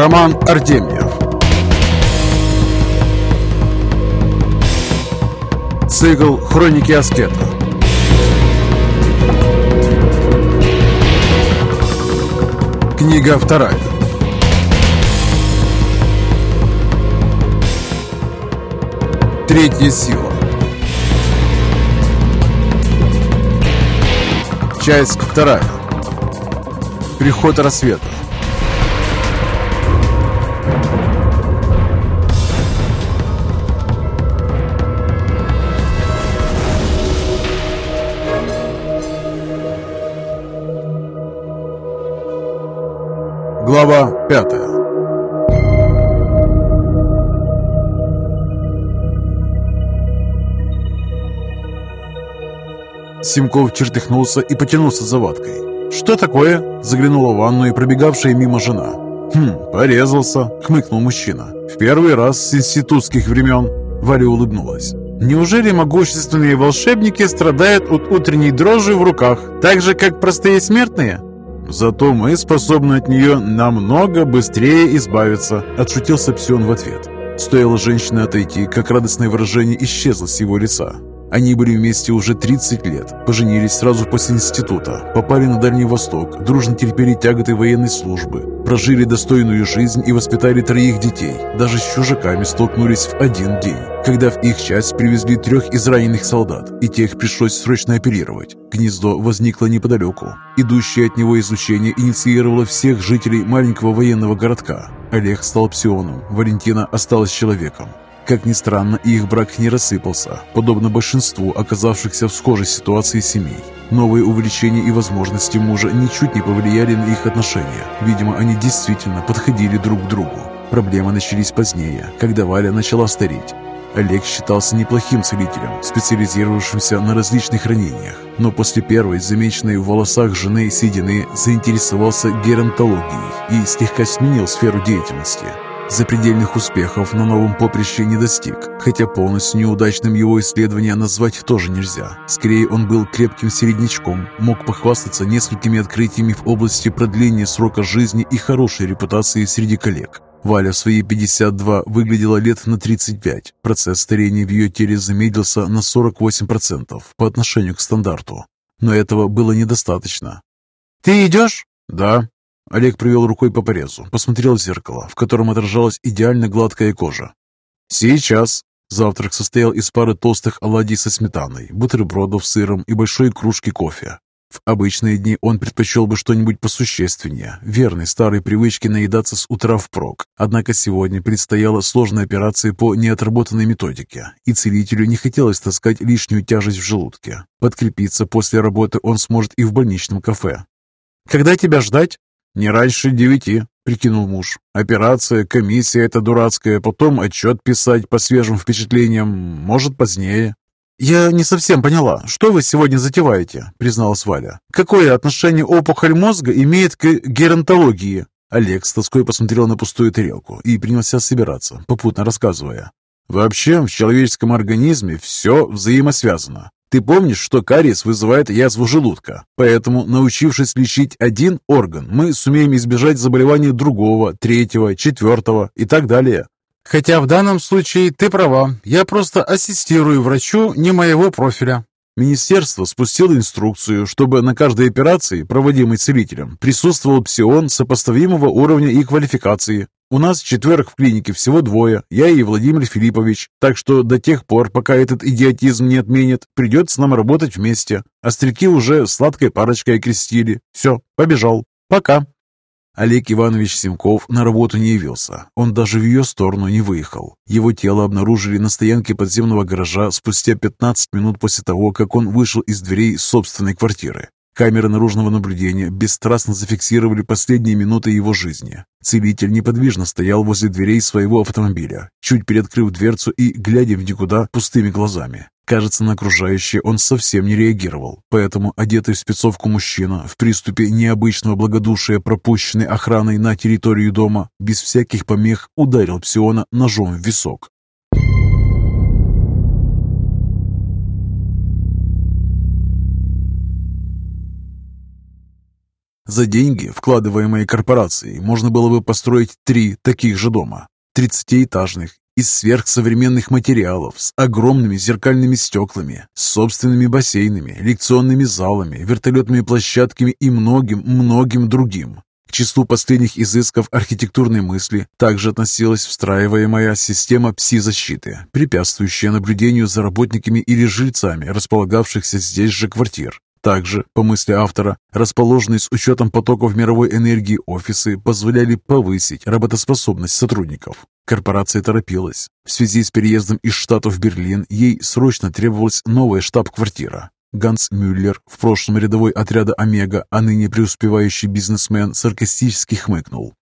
Роман Артемьев. Цикл «Хроники Аскета» Книга вторая. Третья сила. Часть вторая. Приход рассвета Глава пятая Симков чертыхнулся и потянулся за ваткой. «Что такое?» – заглянула в ванну и пробегавшая мимо жена. «Хм, порезался», – хмыкнул мужчина. «В первый раз с институтских времен». Валя улыбнулась. «Неужели могущественные волшебники страдают от утренней дрожи в руках, так же, как простые смертные?» «Зато мы способны от нее намного быстрее избавиться», – отшутился Псион в ответ. Стоило женщине отойти, как радостное выражение исчезло с его лица. Они были вместе уже 30 лет, поженились сразу после института, попали на Дальний Восток, дружно терпели тяготы военной службы, прожили достойную жизнь и воспитали троих детей. Даже с чужаками столкнулись в один день, когда в их часть привезли трех израненных солдат, и тех пришлось срочно оперировать. Гнездо возникло неподалеку. Идущее от него излучение инициировало всех жителей маленького военного городка. Олег стал псионом, Валентина осталась человеком. Как ни странно, их брак не рассыпался, подобно большинству оказавшихся в схожей ситуации семей. Новые увлечения и возможности мужа ничуть не повлияли на их отношения. Видимо, они действительно подходили друг к другу. Проблемы начались позднее, когда Валя начала стареть. Олег считался неплохим целителем, специализировавшимся на различных ранениях, но после первой, замеченной в волосах жены седины, заинтересовался геронтологией и слегка сменил сферу деятельности. Запредельных успехов на новом поприще не достиг, хотя полностью неудачным его исследование назвать тоже нельзя. Скорее, он был крепким середнячком, мог похвастаться несколькими открытиями в области продления срока жизни и хорошей репутации среди коллег. Валя в свои 52 выглядела лет на 35. Процесс старения в ее теле замедлился на 48% по отношению к стандарту. Но этого было недостаточно. «Ты идешь?» «Да», Олег провел рукой по порезу, посмотрел в зеркало, в котором отражалась идеально гладкая кожа. «Сейчас!» Завтрак состоял из пары толстых оладий со сметаной, бутербродов с сыром и большой кружки кофе. В обычные дни он предпочел бы что-нибудь посущественнее, верной старой привычке наедаться с утра впрок. Однако сегодня предстояла сложная операция по неотработанной методике, и целителю не хотелось таскать лишнюю тяжесть в желудке. Подкрепиться после работы он сможет и в больничном кафе. «Когда тебя ждать?» «Не раньше девяти», — прикинул муж. «Операция, комиссия эта дурацкая, потом отчет писать по свежим впечатлениям, может, позднее». «Я не совсем поняла, что вы сегодня затеваете?» — призналась Валя. «Какое отношение опухоль мозга имеет к геронтологии?» Олег с тоской посмотрел на пустую тарелку и принялся собираться, попутно рассказывая. «Вообще, в человеческом организме все взаимосвязано. Ты помнишь, что кариес вызывает язву желудка? Поэтому, научившись лечить один орган, мы сумеем избежать заболевания другого, третьего, четвертого и так далее. Хотя в данном случае ты права, я просто ассистирую врачу не моего профиля. Министерство спустило инструкцию, чтобы на каждой операции, проводимой целителем, присутствовал псион сопоставимого уровня и квалификации. У нас четверых в клинике всего двое, я и Владимир Филиппович, так что до тех пор, пока этот идиотизм не отменят, придется нам работать вместе. Остряки уже сладкой парочкой окрестили. Все, побежал. Пока. Олег Иванович Симков на работу не явился. Он даже в ее сторону не выехал. Его тело обнаружили на стоянке подземного гаража спустя 15 минут после того, как он вышел из дверей собственной квартиры. Камеры наружного наблюдения бесстрастно зафиксировали последние минуты его жизни. Целитель неподвижно стоял возле дверей своего автомобиля, чуть приоткрыв дверцу и глядя в никуда пустыми глазами. Кажется, на окружающее он совсем не реагировал, поэтому одетый в спецовку мужчина в приступе необычного благодушия, пропущенный охраной на территорию дома, без всяких помех ударил Псиона ножом в висок. За деньги, вкладываемые корпорацией, можно было бы построить три таких же дома. Тридцатиэтажных, из сверхсовременных материалов, с огромными зеркальными стеклами, с собственными бассейнами, лекционными залами, вертолетными площадками и многим-многим другим. К числу последних изысков архитектурной мысли также относилась встраиваемая система пси-защиты, препятствующая наблюдению за работниками или жильцами располагавшихся здесь же квартир. Также, по мысли автора, расположенные с учетом потоков мировой энергии офисы позволяли повысить работоспособность сотрудников. Корпорация торопилась. В связи с переездом из штата в Берлин ей срочно требовалась новая штаб-квартира. Ганс Мюллер, в прошлом рядовой отряда «Омега», а ныне преуспевающий бизнесмен, саркастически хмыкнул.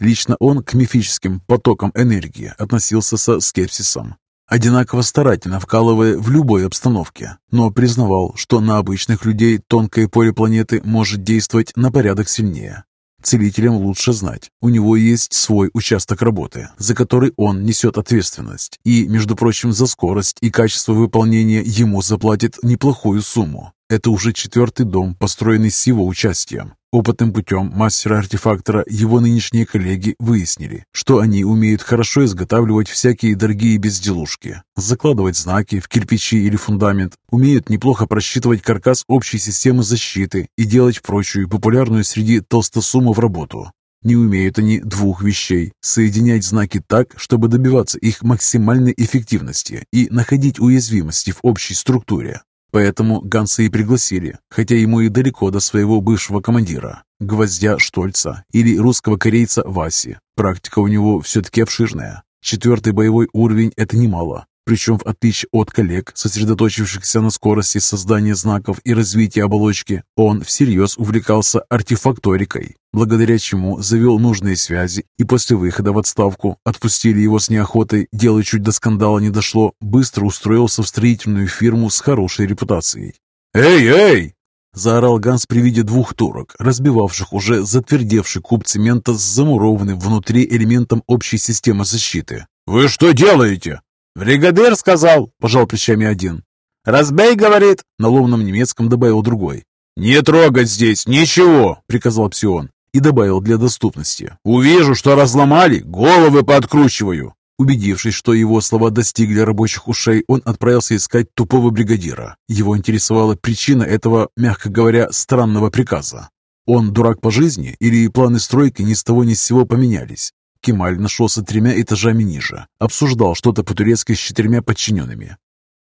Лично он к мифическим потокам энергии относился со скепсисом, одинаково старательно вкалывая в любой обстановке, но признавал, что на обычных людей тонкое поле планеты может действовать на порядок сильнее. Целителям лучше знать, у него есть свой участок работы, за который он несет ответственность, и, между прочим, за скорость и качество выполнения ему заплатят неплохую сумму. Это уже четвертый дом, построенный с его участием. Опытным путем мастера-артефактора его нынешние коллеги выяснили, что они умеют хорошо изготавливать всякие дорогие безделушки, закладывать знаки в кирпичи или фундамент, умеют неплохо просчитывать каркас общей системы защиты и делать прочую популярную среди толстосумов работу. Не умеют они двух вещей – соединять знаки так, чтобы добиваться их максимальной эффективности и находить уязвимости в общей структуре. Поэтому Ганса и пригласили, хотя ему и далеко до своего бывшего командира, гвоздя Штольца или русского корейца Васи. Практика у него все-таки обширная. Четвертый боевой уровень – это немало. Причем, в отличие от коллег, сосредоточившихся на скорости создания знаков и развития оболочки, он всерьез увлекался артефакторикой, благодаря чему завел нужные связи и после выхода в отставку отпустили его с неохотой, дело чуть до скандала не дошло, быстро устроился в строительную фирму с хорошей репутацией. «Эй, эй!» – заорал Ганс при виде двух турок, разбивавших уже затвердевший куб цемента с замурованным внутри элементом общей системы защиты. «Вы что делаете?» «Бригадир сказал», — пожал плечами один. «Разбей, — говорит», — на ломном немецком добавил другой. «Не трогать здесь ничего», — приказал Псион и добавил для доступности. «Увижу, что разломали, головы подкручиваю». Убедившись, что его слова достигли рабочих ушей, он отправился искать тупого бригадира. Его интересовала причина этого, мягко говоря, странного приказа. Он дурак по жизни или планы стройки ни с того ни с сего поменялись? Кемаль нашелся тремя этажами ниже. Обсуждал что-то по-турецки с четырьмя подчиненными.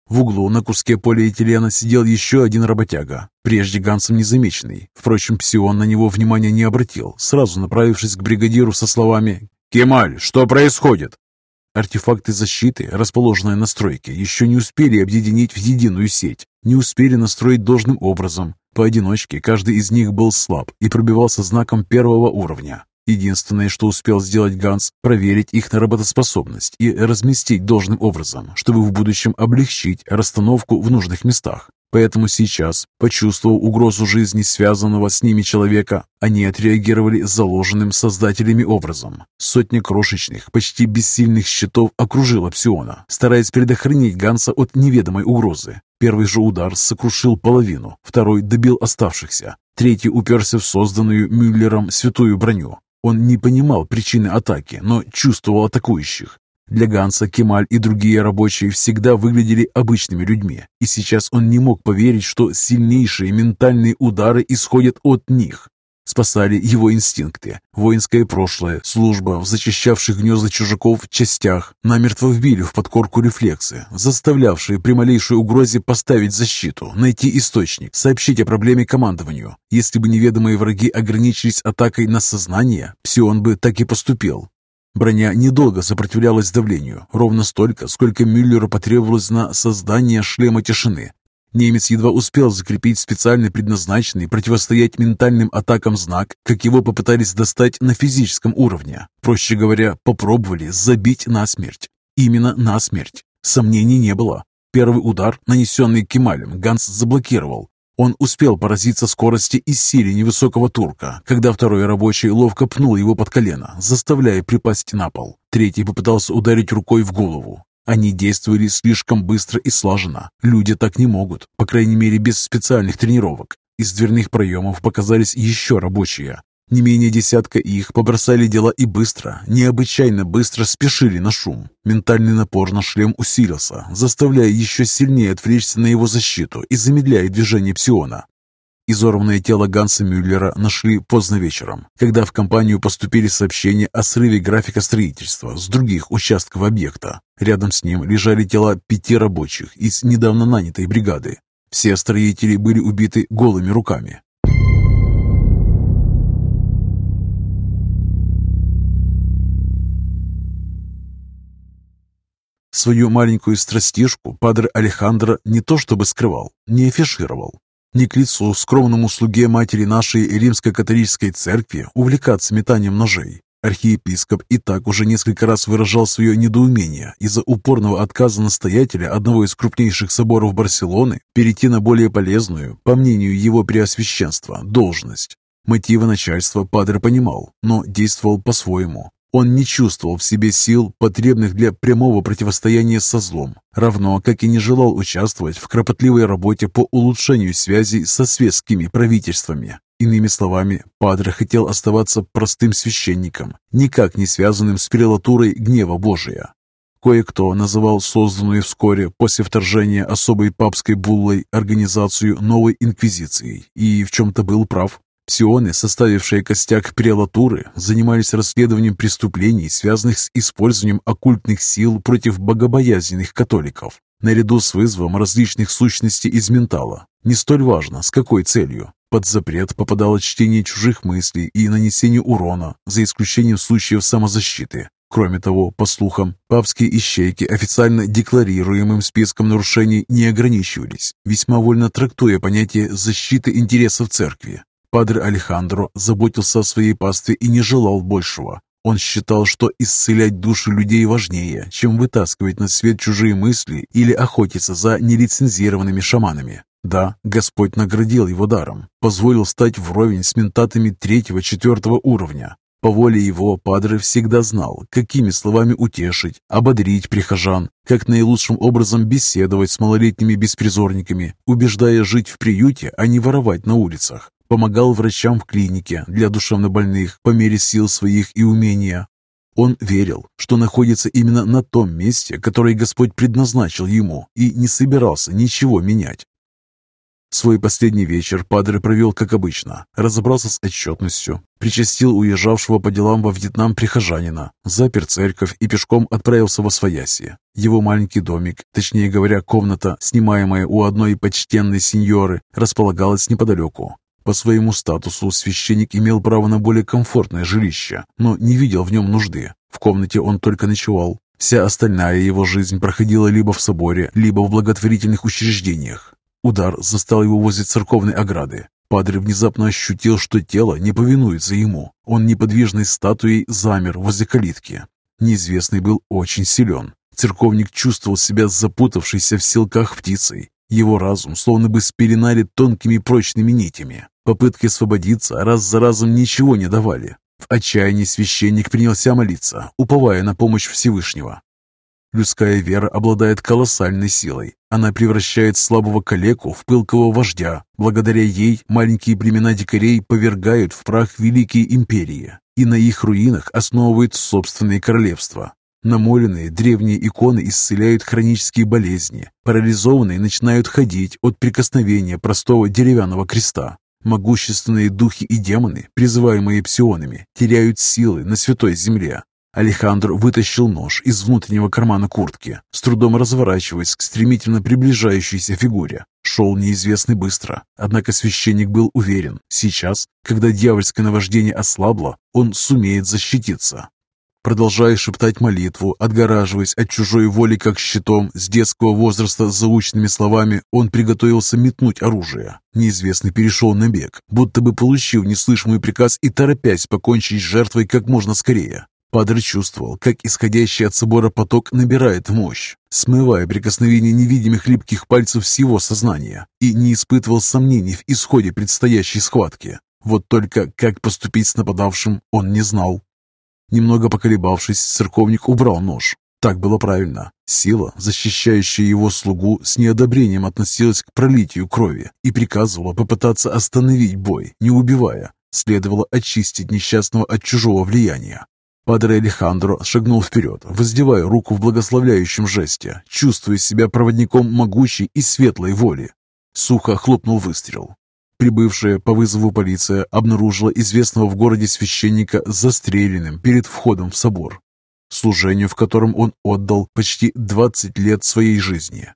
В углу на куске полиэтилена сидел еще один работяга, прежде Гансом незамеченный. Впрочем, Псион на него внимания не обратил, сразу направившись к бригадиру со словами «Кемаль, что происходит?» Артефакты защиты, расположенные на стройке, еще не успели объединить в единую сеть, не успели настроить должным образом. Поодиночке каждый из них был слаб и пробивался знаком первого уровня. Единственное, что успел сделать Ганс, проверить их на работоспособность и разместить должным образом, чтобы в будущем облегчить расстановку в нужных местах. Поэтому сейчас, почувствовав угрозу жизни связанного с ними человека, они отреагировали заложенным создателями образом. Сотня крошечных, почти бессильных щитов окружила Псиона, стараясь предохранить Ганса от неведомой угрозы. Первый же удар сокрушил половину, второй добил оставшихся, третий уперся в созданную Мюллером святую броню. Он не понимал причины атаки, но чувствовал атакующих. Для Ганса Кемаль и другие рабочие всегда выглядели обычными людьми, и сейчас он не мог поверить, что сильнейшие ментальные удары исходят от них. Спасали его инстинкты, воинское прошлое, служба в зачищавших гнезда чужаков частях, намертво вбили в подкорку рефлексы, заставлявшие при малейшей угрозе поставить защиту, найти источник, сообщить о проблеме командованию. Если бы неведомые враги ограничились атакой на сознание, Псион бы так и поступил. Броня недолго сопротивлялась давлению, ровно столько, сколько Мюллеру потребовалось на создание шлема тишины, Немец едва успел закрепить специально предназначенный противостоять ментальным атакам знак, как его попытались достать на физическом уровне. Проще говоря, попробовали забить насмерть. Именно насмерть. Сомнений не было. Первый удар, нанесенный Кемалем, Ганс заблокировал. Он успел поразиться скорости и силе невысокого турка, когда второй рабочий ловко пнул его под колено, заставляя припасть на пол. Третий попытался ударить рукой в голову. Они действовали слишком быстро и слаженно. Люди так не могут, по крайней мере без специальных тренировок. Из дверных проемов показались еще рабочие. Не менее десятка их побросали дела и быстро, необычайно быстро спешили на шум. Ментальный напор на шлем усилился, заставляя еще сильнее отвлечься на его защиту и замедляя движение псиона. Изорванное тело Ганса Мюллера нашли поздно вечером, когда в компанию поступили сообщения о срыве графика строительства с других участков объекта. Рядом с ним лежали тела пяти рабочих из недавно нанятой бригады. Все строители были убиты голыми руками. Свою маленькую страстишку падре Алехандро не то чтобы скрывал, не афишировал. Не к лицу скромному слуге матери нашей римско-католической церкви увлекаться метанием ножей. Архиепископ и так уже несколько раз выражал свое недоумение из-за упорного отказа настоятеля одного из крупнейших соборов Барселоны перейти на более полезную, по мнению его преосвященства, должность. Мотивы начальства Падре понимал, но действовал по-своему. Он не чувствовал в себе сил, потребных для прямого противостояния со злом, равно как и не желал участвовать в кропотливой работе по улучшению связей со светскими правительствами. Иными словами, Падре хотел оставаться простым священником, никак не связанным с прелатурой гнева Божия. Кое-кто называл созданную вскоре после вторжения особой папской буллой организацию новой инквизицией и в чем-то был прав. Псионы, составившие костяк прелатуры, занимались расследованием преступлений, связанных с использованием оккультных сил против богобоязненных католиков, наряду с вызовом различных сущностей из ментала. Не столь важно, с какой целью. Под запрет попадало чтение чужих мыслей и нанесение урона, за исключением случаев самозащиты. Кроме того, по слухам, папские ищейки официально декларируемым списком нарушений не ограничивались, весьма вольно трактуя понятие защиты интересов церкви. Падре Алехандро заботился о своей пастве и не желал большего. Он считал, что исцелять души людей важнее, чем вытаскивать на свет чужие мысли или охотиться за нелицензированными шаманами. Да, Господь наградил его даром, позволил стать вровень с ментатами третьего-четвертого уровня. По воле его Падре всегда знал, какими словами утешить, ободрить прихожан, как наилучшим образом беседовать с малолетними беспризорниками, убеждая жить в приюте, а не воровать на улицах помогал врачам в клинике для душевнобольных по мере сил своих и умения. Он верил, что находится именно на том месте, которое Господь предназначил ему, и не собирался ничего менять. Свой последний вечер Падре провел как обычно, разобрался с отчетностью, причастил уезжавшего по делам во Вьетнам прихожанина, запер церковь и пешком отправился во Свояси. Его маленький домик, точнее говоря, комната, снимаемая у одной почтенной сеньоры, располагалась неподалеку. По своему статусу священник имел право на более комфортное жилище, но не видел в нем нужды. В комнате он только ночевал. Вся остальная его жизнь проходила либо в соборе, либо в благотворительных учреждениях. Удар застал его возле церковной ограды. Падре внезапно ощутил, что тело не повинуется ему. Он неподвижной статуей замер возле калитки. Неизвестный был очень силен. Церковник чувствовал себя запутавшейся в силках птицей. Его разум словно бы спеленали тонкими прочными нитями. Попытки освободиться раз за разом ничего не давали. В отчаянии священник принялся молиться, уповая на помощь Всевышнего. Людская вера обладает колоссальной силой. Она превращает слабого калеку в пылкого вождя. Благодаря ей маленькие племена дикарей повергают в прах великие империи и на их руинах основывают собственные королевства. Намоленные древние иконы исцеляют хронические болезни. Парализованные начинают ходить от прикосновения простого деревянного креста. Могущественные духи и демоны, призываемые псионами, теряют силы на святой земле. Алехандро вытащил нож из внутреннего кармана куртки, с трудом разворачиваясь к стремительно приближающейся фигуре. Шел неизвестный быстро, однако священник был уверен, сейчас, когда дьявольское наваждение ослабло, он сумеет защититься. Продолжая шептать молитву, отгораживаясь от чужой воли как щитом, с детского возраста заученными словами, он приготовился метнуть оружие. Неизвестный перешел на бег, будто бы получив неслышимый приказ и торопясь покончить с жертвой как можно скорее. Падре чувствовал, как исходящий от собора поток набирает мощь, смывая прикосновение невидимых липких пальцев всего сознания, и не испытывал сомнений в исходе предстоящей схватки. Вот только как поступить с нападавшим он не знал. Немного поколебавшись, церковник убрал нож. Так было правильно. Сила, защищающая его слугу, с неодобрением относилась к пролитию крови и приказывала попытаться остановить бой, не убивая. Следовало очистить несчастного от чужого влияния. Падре Алехандро шагнул вперед, воздевая руку в благословляющем жесте, чувствуя себя проводником могучей и светлой воли. Сухо хлопнул выстрел. Прибывшая по вызову полиция обнаружила известного в городе священника застреленным перед входом в собор служению в котором он отдал почти 20 лет своей жизни.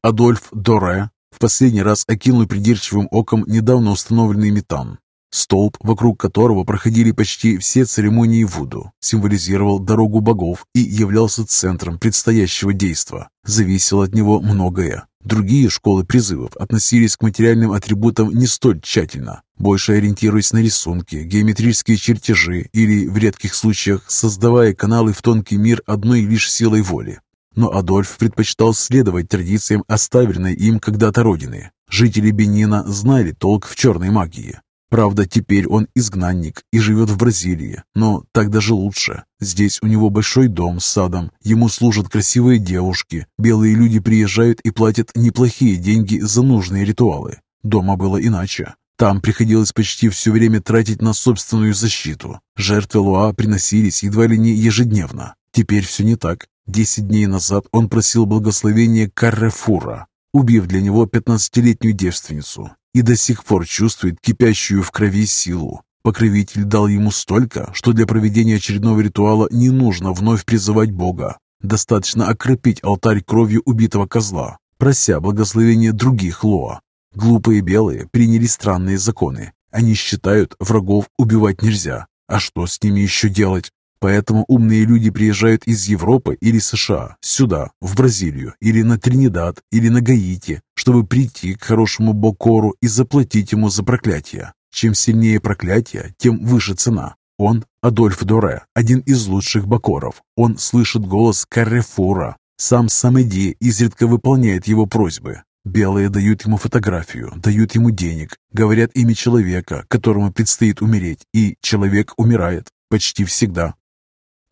Адольф Доре в последний раз окинул придирчивым оком недавно установленный метан. Столб, вокруг которого проходили почти все церемонии Вуду, символизировал дорогу богов и являлся центром предстоящего действа. Зависело от него многое. Другие школы призывов относились к материальным атрибутам не столь тщательно, больше ориентируясь на рисунки, геометрические чертежи или, в редких случаях, создавая каналы в тонкий мир одной лишь силой воли. Но Адольф предпочитал следовать традициям оставленной им когда-то родины. Жители Бенина знали толк в черной магии, Правда, теперь он изгнанник и живет в Бразилии, но так даже лучше. Здесь у него большой дом с садом, ему служат красивые девушки, белые люди приезжают и платят неплохие деньги за нужные ритуалы. Дома было иначе. Там приходилось почти все время тратить на собственную защиту. Жертвы Луа приносились едва ли не ежедневно. Теперь все не так. Десять дней назад он просил благословения Каррефура, убив для него пятнадцатилетнюю девственницу, и до сих пор чувствует кипящую в крови силу. Покровитель дал ему столько, что для проведения очередного ритуала не нужно вновь призывать Бога. Достаточно окропить алтарь кровью убитого козла, прося благословения других Лоа. Глупые белые приняли странные законы. Они считают, врагов убивать нельзя. А что с ними еще делать? Поэтому умные люди приезжают из Европы или США сюда, в Бразилию, или на Тринидад, или на Гаити, чтобы прийти к хорошему Бокору и заплатить ему за проклятие. Чем сильнее проклятие, тем выше цена. Он, Адольф Доре, один из лучших Бокоров. Он слышит голос Каррефура. Сам Самеди изредка выполняет его просьбы. Белые дают ему фотографию, дают ему денег, говорят имя человека, которому предстоит умереть, и человек умирает. Почти всегда.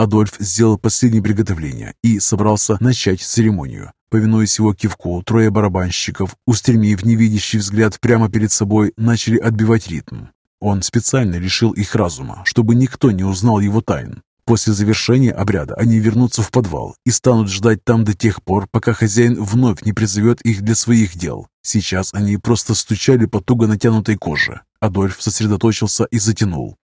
Адольф сделал последние приготовления и собрался начать церемонию. Повинуясь его кивку, трое барабанщиков, устремив невидящий взгляд прямо перед собой, начали отбивать ритм. Он специально лишил их разума, чтобы никто не узнал его тайн. После завершения обряда они вернутся в подвал и станут ждать там до тех пор, пока хозяин вновь не призовет их для своих дел. Сейчас они просто стучали по туго натянутой коже. Адольф сосредоточился и затянул.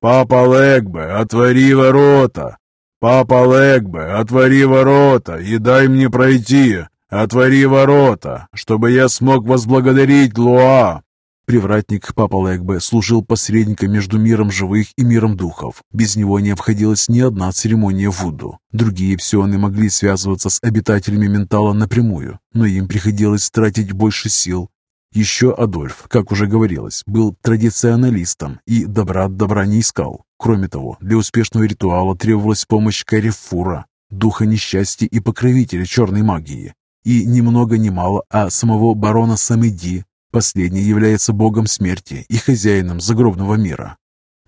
«Папа Легбе, отвори ворота! Папа Легбе, отвори ворота и дай мне пройти! Отвори ворота, чтобы я смог возблагодарить Луа!» Привратник Папа Легбе служил посредником между миром живых и миром духов. Без него не обходилась ни одна церемония Вуду. Другие псионы могли связываться с обитателями ментала напрямую, но им приходилось тратить больше сил еще Адольф, как уже говорилось, был традиционалистом и добра от добра не искал. Кроме того, для успешного ритуала требовалась помощь Карифура, духа несчастья и покровителя черной магии. И ни много ни мало, а самого барона Самеди. Последний является богом смерти и хозяином загробного мира.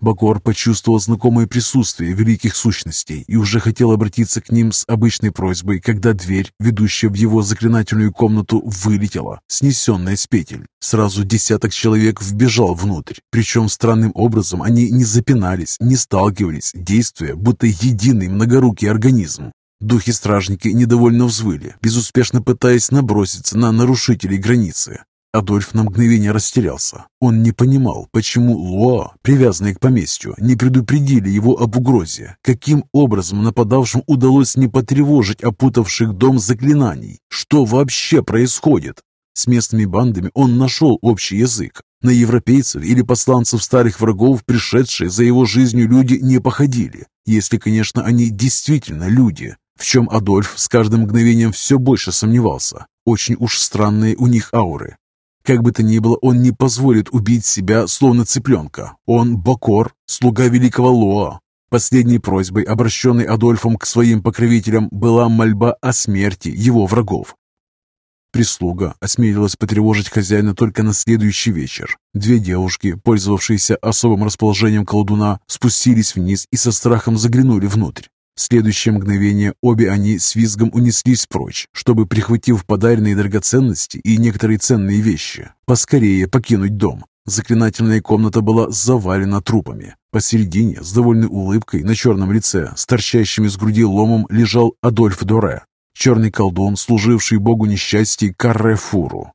Бакор почувствовал знакомое присутствие великих сущностей и уже хотел обратиться к ним с обычной просьбой, когда дверь, ведущая в его заклинательную комнату, вылетела, снесенная с петель. Сразу десяток человек вбежал внутрь, причем странным образом они не запинались, не сталкивались, действуя, будто единый многорукий организм. Духи-стражники недовольно взвыли, безуспешно пытаясь наброситься на нарушителей границы. Адольф на мгновение растерялся. Он не понимал, почему Лоа, привязанные к поместью, не предупредили его об угрозе. Каким образом нападавшим удалось не потревожить опутавших дом заклинаний? Что вообще происходит? С местными бандами он нашел общий язык. На европейцев или посланцев старых врагов, пришедшие за его жизнью люди, не походили. Если, конечно, они действительно люди, в чем Адольф с каждым мгновением все больше сомневался. Очень уж странные у них ауры. Как бы то ни было, он не позволит убить себя, словно цыпленка. Он Бокор, слуга великого Лоа. Последней просьбой, обращенной Адольфом к своим покровителям, была мольба о смерти его врагов. Прислуга осмелилась потревожить хозяина только на следующий вечер. Две девушки, пользовавшиеся особым расположением колдуна, спустились вниз и со страхом заглянули внутрь. В следующее мгновение обе они с визгом унеслись прочь, чтобы, прихватив подаренные драгоценности и некоторые ценные вещи, поскорее покинуть дом. Заклинательная комната была завалена трупами. Посередине, с довольной улыбкой на черном лице, с торчащим из груди ломом, лежал Адольф Доре, черный колдун, служивший богу несчастья Каррефуру.